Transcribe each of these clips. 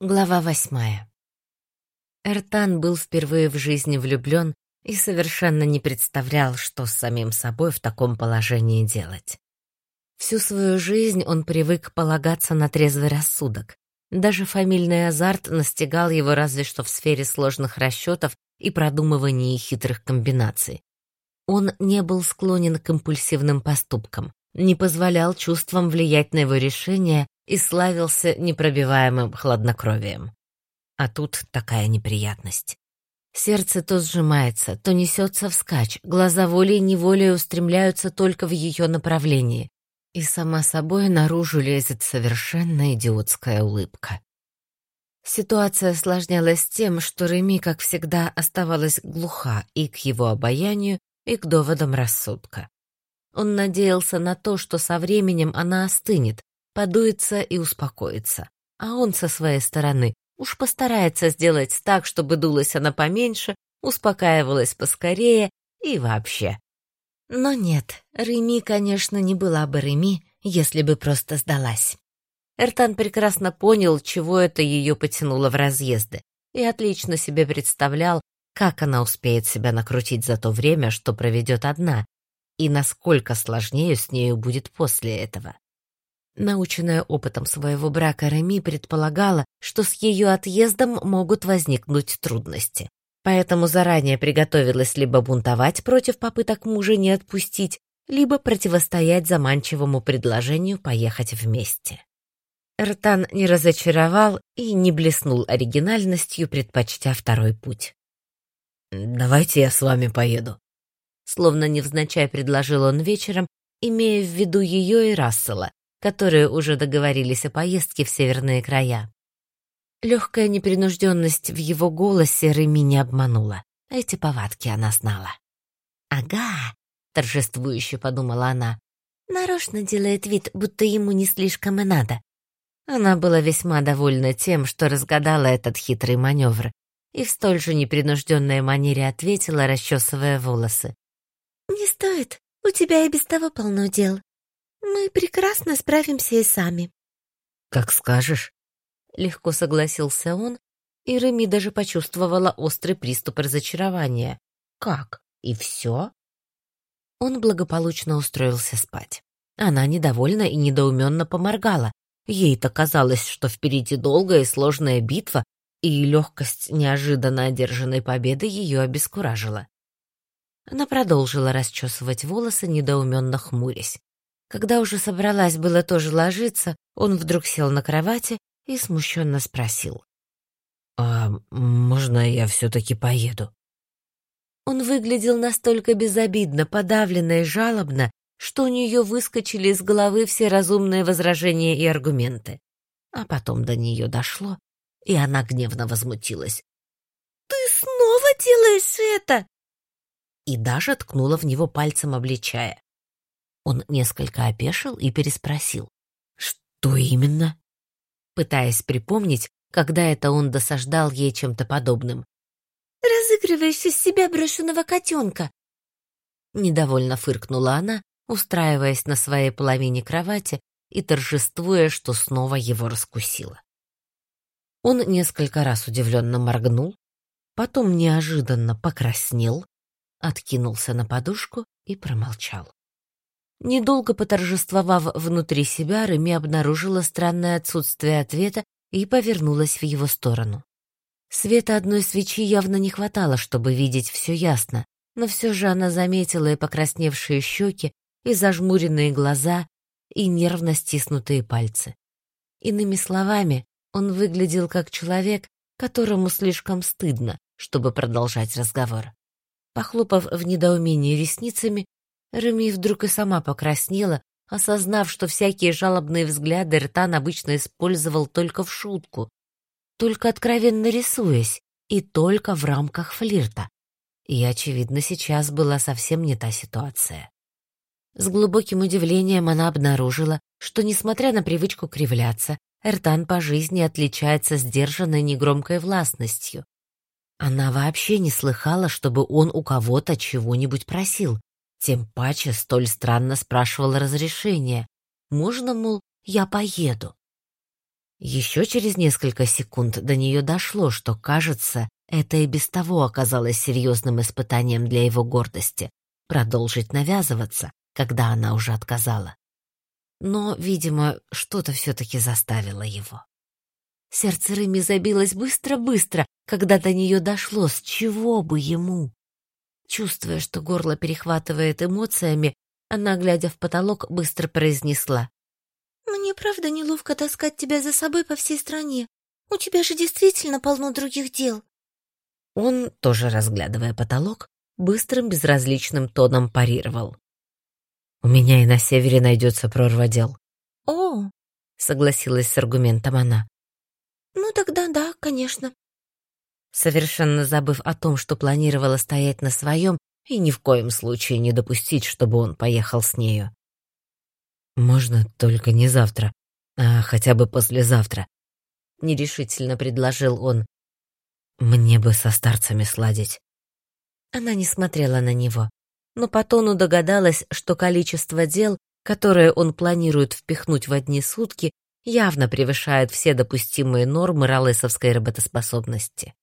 Глава восьмая. Эртан был впервые в жизни влюблен и совершенно не представлял, что с самим собой в таком положении делать. Всю свою жизнь он привык полагаться на трезвый рассудок. Даже фамильный азарт настигал его разве что в сфере сложных расчетов и продумывания хитрых комбинаций. Он не был склонен к импульсивным поступкам, не позволял чувствам влиять на его решения и славился непробиваемым хладнокровием. А тут такая неприятность. Сердце то сжимается, то несется вскачь, глаза волей-неволей устремляются только в ее направлении. И сама собой наружу лезет совершенно идиотская улыбка. Ситуация осложнялась тем, что Реми, как всегда, оставалась глуха и к его обаянию, и к доводам рассудка. Он надеялся на то, что со временем она остынет, подуется и успокоится. А он со своей стороны уж постарается сделать так, чтобы дулась она поменьше, успокаивалась поскорее и вообще. Но нет, Реми, конечно, не была бы Реми, если бы просто сдалась. Эртан прекрасно понял, чего это ее потянуло в разъезды, и отлично себе представлял, как она успеет себя накрутить за то время, что проведет одна, и насколько сложнее с нею будет после этого. Наученная опытом своего брака Реми предполагала, что с ее отъездом могут возникнуть трудности. Поэтому заранее приготовилась либо бунтовать против попыток мужа не отпустить, либо противостоять заманчивому предложению поехать вместе. Ртан не разочаровал и не блеснул оригинальностью, предпочтя второй путь. «Давайте я с вами поеду», — словно невзначай предложил он вечером, имея в виду ее и Рассела, которые уже договорились о поездке в северные края. Легкая непринужденность в его голосе Реми не обманула. Эти повадки она знала. «Ага», — торжествующе подумала она, нарочно делает вид, будто ему не слишком и надо. Она была весьма довольна тем, что разгадала этот хитрый маневр, и в столь же непринужденной манере ответила, расчесывая волосы. «Не стоит, у тебя и без того полно дел. Мы прекрасно справимся и сами. Как скажешь. Легко согласился он, и Реми даже почувствовала острый приступ разочарования. Как? И все? Он благополучно устроился спать. Она недовольна и недоуменно поморгала. Ей-то казалось, что впереди долгая и сложная битва, и легкость неожиданно одержанной победы ее обескуражила. Она продолжила расчесывать волосы, недоуменно хмурясь. Когда уже собралась было тоже ложиться, он вдруг сел на кровати и смущенно спросил. «А можно я все-таки поеду?» Он выглядел настолько безобидно, подавленно и жалобно, что у нее выскочили из головы все разумные возражения и аргументы. А потом до нее дошло, и она гневно возмутилась. «Ты снова делаешь это?» И даже ткнула в него пальцем, обличая. Он несколько опешил и переспросил. «Что именно?» Пытаясь припомнить, когда это он досаждал ей чем-то подобным. «Разыгрываешь из себя брошенного котенка!» Недовольно фыркнула она, устраиваясь на своей половине кровати и торжествуя, что снова его раскусила. Он несколько раз удивленно моргнул, потом неожиданно покраснел, откинулся на подушку и промолчал. Недолго поторжествовав внутри себя, Реми обнаружила странное отсутствие ответа и повернулась в его сторону. Света одной свечи явно не хватало, чтобы видеть все ясно, но все же она заметила и покрасневшие щеки, и зажмуренные глаза, и нервно стиснутые пальцы. Иными словами, он выглядел как человек, которому слишком стыдно, чтобы продолжать разговор. Похлопав в недоумении ресницами, Реми вдруг и сама покраснела, осознав, что всякие жалобные взгляды Ртан обычно использовал только в шутку, только откровенно рисуясь и только в рамках флирта. И, очевидно, сейчас была совсем не та ситуация. С глубоким удивлением она обнаружила, что, несмотря на привычку кривляться, Эртан по жизни отличается сдержанной негромкой властностью. Она вообще не слыхала, чтобы он у кого-то чего-нибудь просил, тем паче столь странно спрашивал разрешение. Можно, мол, я поеду? Еще через несколько секунд до нее дошло, что, кажется, это и без того оказалось серьезным испытанием для его гордости — продолжить навязываться, когда она уже отказала. Но, видимо, что-то все-таки заставило его. Сердце Рыми забилось быстро-быстро, когда до нее дошло, с чего бы ему. Чувствуя, что горло перехватывает эмоциями, она, глядя в потолок, быстро произнесла. «Мне правда неловко таскать тебя за собой по всей стране. У тебя же действительно полно других дел». Он, тоже разглядывая потолок, быстрым безразличным тоном парировал. «У меня и на севере найдется прорва дел». «О!» — согласилась с аргументом она. «Ну тогда да, конечно». Совершенно забыв о том, что планировала стоять на своем и ни в коем случае не допустить, чтобы он поехал с нею. «Можно только не завтра, а хотя бы послезавтра», — нерешительно предложил он. «Мне бы со старцами сладить». Она не смотрела на него, но по тону догадалась, что количество дел, которые он планирует впихнуть в одни сутки, явно превышает все допустимые нормы ралесовской работоспособности.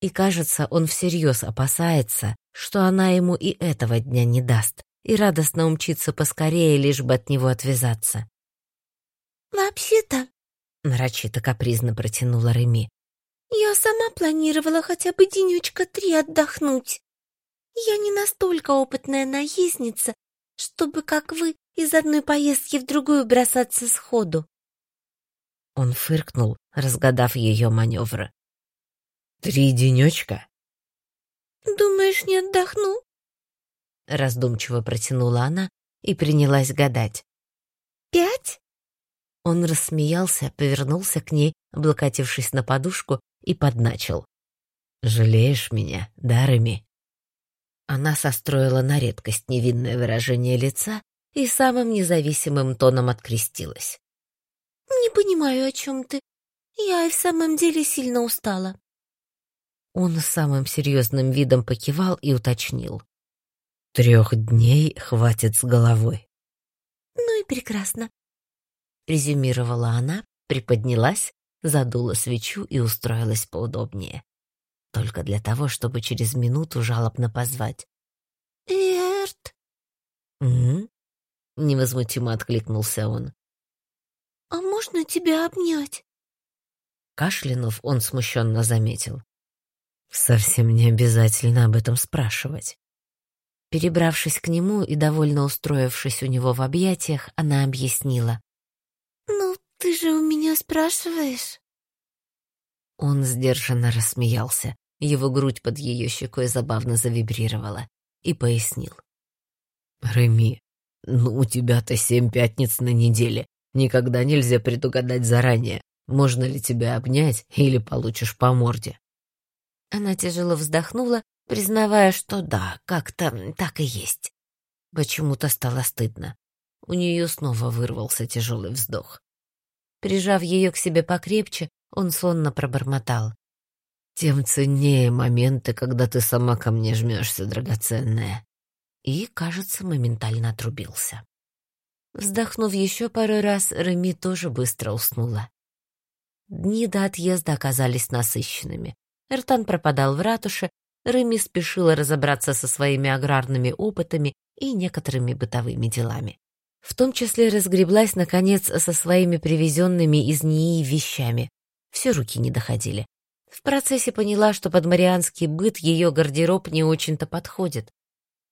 И кажется, он всерьез опасается, что она ему и этого дня не даст, и радостно умчится поскорее, лишь бы от него отвязаться. «Вообще-то», — нарочито капризно протянула Реми, «я сама планировала хотя бы денечка три отдохнуть. Я не настолько опытная наездница, чтобы, как вы, из одной поездки в другую бросаться сходу. Он фыркнул, разгадав ее маневры. «Три денечка?» «Думаешь, не отдохну?» Раздумчиво протянула она и принялась гадать. «Пять?» Он рассмеялся, повернулся к ней, облокотившись на подушку, и подначил. «Жалеешь меня, да, Реми?» Она состроила на редкость невинное выражение лица и самым независимым тоном открестилась. «Не понимаю, о чем ты. Я и в самом деле сильно устала». Он самым серьезным видом покивал и уточнил. «Трех дней хватит с головой». «Ну и прекрасно», — резюмировала она, приподнялась, задула свечу и устроилась поудобнее. Только для того, чтобы через минуту жалобно позвать. «Эрт!» «М?», невозмутимо откликнулся он. «А можно тебя обнять?» Кашлянув, он смущенно заметил. «Совсем не обязательно об этом спрашивать». Перебравшись к нему и довольно устроившись у него в объятиях, она объяснила. «Ну, ты же у меня спрашиваешь?» Он сдержанно рассмеялся, его грудь под ее щекой забавно завибрировала, и пояснил. «Реми, ну у тебя-то семь пятниц на неделе. Никогда нельзя предугадать заранее, можно ли тебя обнять или получишь по морде. Она тяжело вздохнула, признавая, что да, как-то так и есть. Почему-то стало стыдно. У нее снова вырвался тяжелый вздох. Прижав ее к себе покрепче, он сонно пробормотал. «Тем ценнее моменты, когда ты сама ко мне жмешься, драгоценная». И, кажется, моментально отрубился. Вздохнув еще пару раз, Реми тоже быстро уснула. Дни до отъезда оказались насыщенными. Эртан пропадал в ратуше, Реми спешила разобраться со своими аграрными опытами и некоторыми бытовыми делами. В том числе разгреблась, наконец, со своими привезенными из НИИ вещами. Все руки не доходили. В процессе поняла, что под марианский быт ее гардероб не очень-то подходит.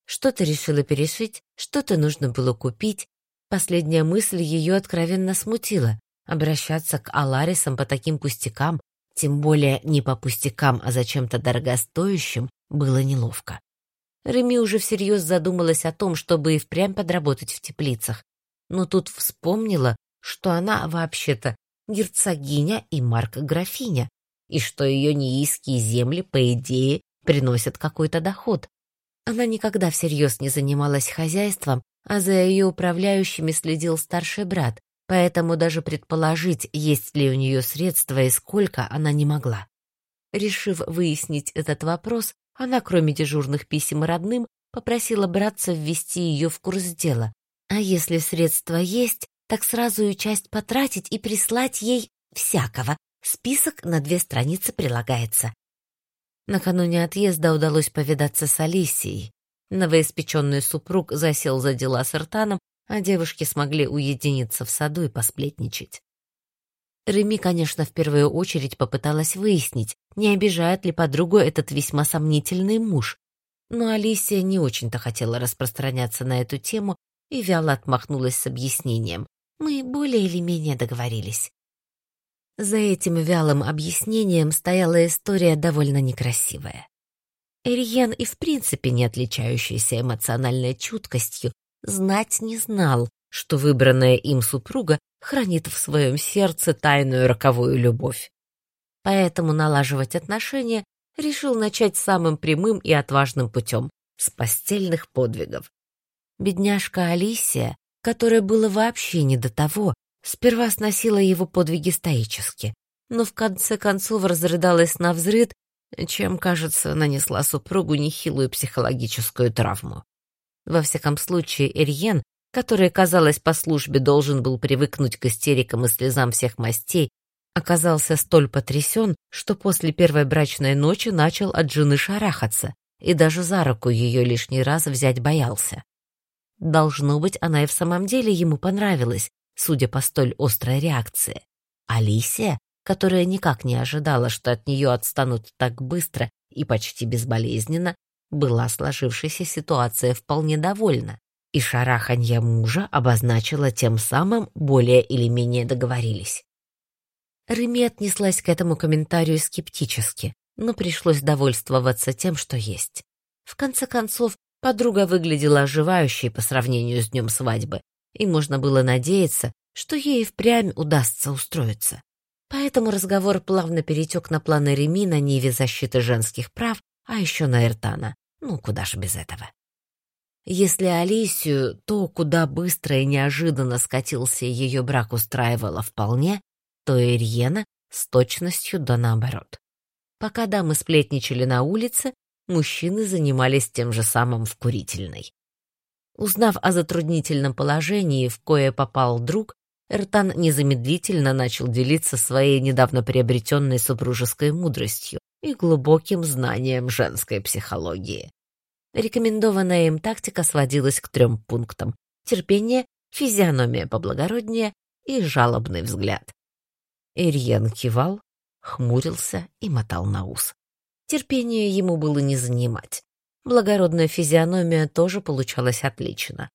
Что-то решила перешить, что-то нужно было купить, Последняя мысль ее откровенно смутила. Обращаться к Аларисам по таким пустякам, тем более не по пустякам, а за чем-то дорогостоящим, было неловко. Реми уже всерьез задумалась о том, чтобы и впрямь подработать в теплицах. Но тут вспомнила, что она вообще-то герцогиня и марк-графиня, и что ее неиские земли, по идее, приносят какой-то доход. Она никогда всерьез не занималась хозяйством а за ее управляющими следил старший брат, поэтому даже предположить, есть ли у нее средства и сколько, она не могла. Решив выяснить этот вопрос, она, кроме дежурных писем родным, попросила братца ввести ее в курс дела. А если средства есть, так сразу и часть потратить и прислать ей всякого. Список на две страницы прилагается. Накануне отъезда удалось повидаться с Алисией. Новоиспеченный супруг засел за дела с Иртаном, а девушки смогли уединиться в саду и посплетничать. Реми, конечно, в первую очередь попыталась выяснить, не обижает ли подругу этот весьма сомнительный муж. Но Алисия не очень-то хотела распространяться на эту тему и вяло отмахнулась с объяснением. «Мы более или менее договорились». За этим вялым объяснением стояла история довольно некрасивая. Эриен и в принципе не отличающийся эмоциональной чуткостью, знать не знал, что выбранная им супруга хранит в своем сердце тайную роковую любовь. Поэтому налаживать отношения решил начать самым прямым и отважным путем — с постельных подвигов. Бедняжка Алисия, которая было вообще не до того, Сперва сносила его подвиги стоически, но в конце концов разрыдалась на взрыд, чем, кажется, нанесла супругу нехилую психологическую травму. Во всяком случае, Эрьен, который, казалось, по службе должен был привыкнуть к истерикам и слезам всех мастей, оказался столь потрясен, что после первой брачной ночи начал от жены шарахаться и даже за руку ее лишний раз взять боялся. Должно быть, она и в самом деле ему понравилась, судя по столь острой реакции. Алисия, которая никак не ожидала, что от нее отстанут так быстро и почти безболезненно, была сложившейся ситуацией вполне довольна, и шараханье мужа обозначила тем самым более или менее договорились. Реми отнеслась к этому комментарию скептически, но пришлось довольствоваться тем, что есть. В конце концов, подруга выглядела оживающей по сравнению с днем свадьбы, и можно было надеяться, что ей впрямь удастся устроиться. Поэтому разговор плавно перетек на планы Реми на ниве защиты женских прав, а еще на Эртана. Ну, куда ж без этого. Если Алисию то, куда быстро и неожиданно скатился ее брак устраивало вполне, то Ирьена с точностью да наоборот. Пока дамы сплетничали на улице, мужчины занимались тем же самым в курительной. Узнав о затруднительном положении, в кое попал друг, Эртан незамедлительно начал делиться своей недавно приобретенной супружеской мудростью и глубоким знанием женской психологии. Рекомендованная им тактика сводилась к трем пунктам — терпение, физиономия поблагороднее и жалобный взгляд. Ирьен кивал, хмурился и мотал на ус. Терпение ему было не занимать. Благородная физиономия тоже получалась отлично.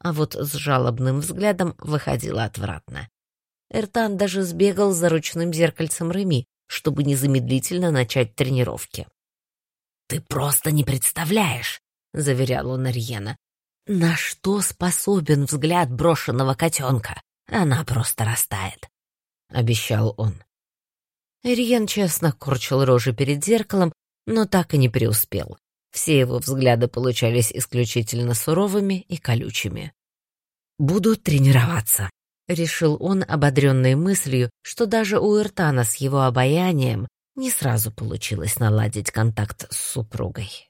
А вот с жалобным взглядом выходила отвратно. Эртан даже сбегал за ручным зеркальцем Реми, чтобы незамедлительно начать тренировки. «Ты просто не представляешь», — заверял он Ариена, «на что способен взгляд брошенного котенка. Она просто растает», — обещал он. Ириен честно корчил рожи перед зеркалом, но так и не преуспел. Все его взгляды получались исключительно суровыми и колючими. «Буду тренироваться», — решил он, ободренной мыслью, что даже у Иртана с его обаянием не сразу получилось наладить контакт с супругой.